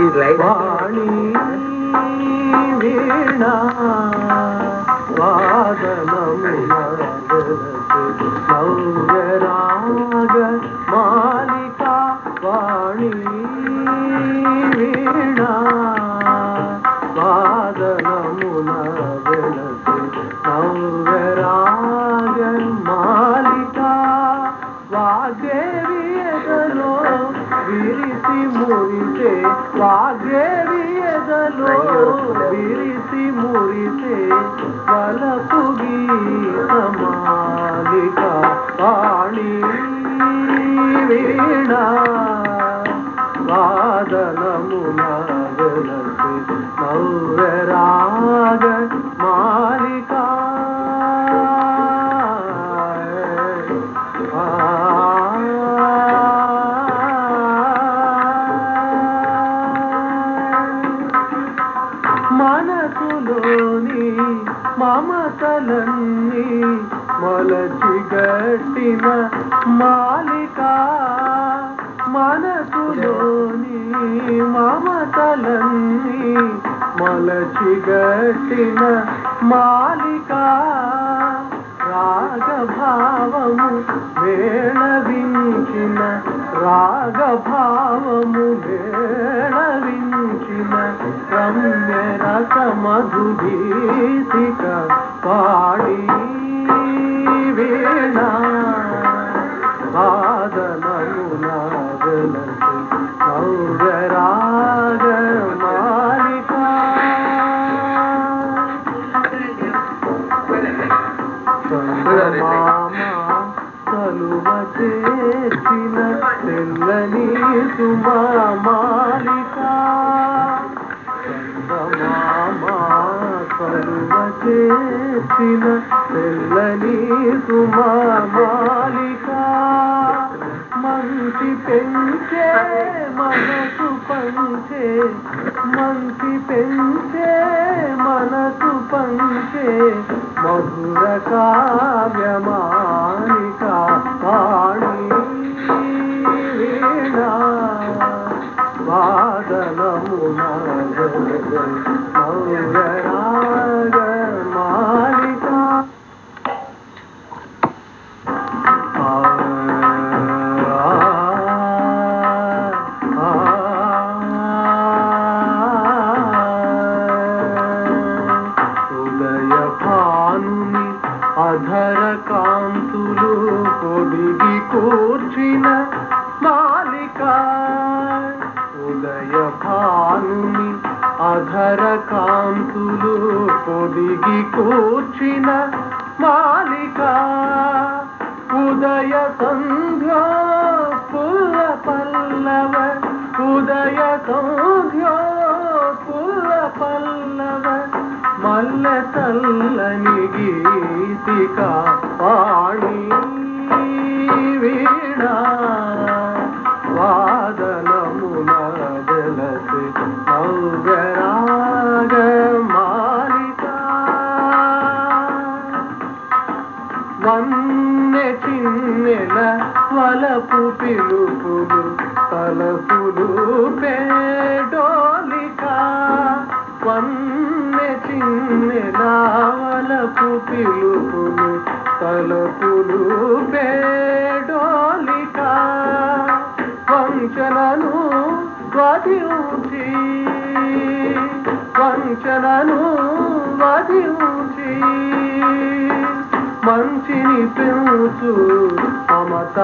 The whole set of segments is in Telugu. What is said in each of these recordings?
இறைவாணி வீணா మురిసే విరిసి మురిసే వలపు గీతమాలిక పాణి వాణి వీణ వాదనమున మనసులోని మమతలన్నీ మొలచిగట్టిన మాలిక. మనసులోని మమతలన్నీ మొలచిగట్టిన మాలిక. రాగభావము మేళవించిన రాగభావము రమ్య రస మధుగీతిక పాడి వీణ. వెలసి చేసిన తెల్లని సుమాలిక మంచి పెంచే మనసు పంచే మంచి పెంచే మనసు పంచే మధుర కావ్యమాలిక పాడి వీణ. వాదనమున అధర కాంతులు పొదిగి కూర్చిన మాలిక. ఉదయ సంధ్యా పుల్ల పల్లవ ఉదయ సంధ్యా పుల్ల పల్లవ. మల్ల తల్లని గీతిక పాణి వీణా. వన్నె చిన్నెల వలపు పిలుపులు తలపులు పేడోలిక. వన్నె చిన్నెల వలపు పిలుపులు తలపులు పేడోలిక. వంచనను వధించి వంచనను వధించి. మంచిని పెంచు అమత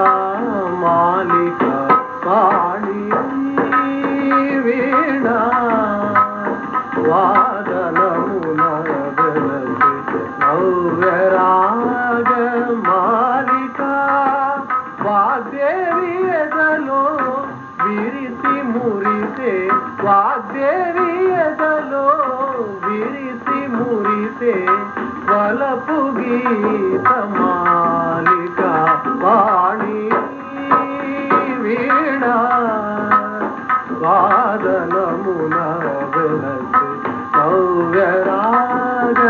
మాలిక పాణి వీణ. వాదనమున వెలసి నవ్యరాగ మాలిక వాగ్దేవి ఎదలో విరిసి మురిసే వాద్య చేసే వలపు గీతమాలిక వాణి వీణ వాదనమున వెలసి సౌవ్యరాగ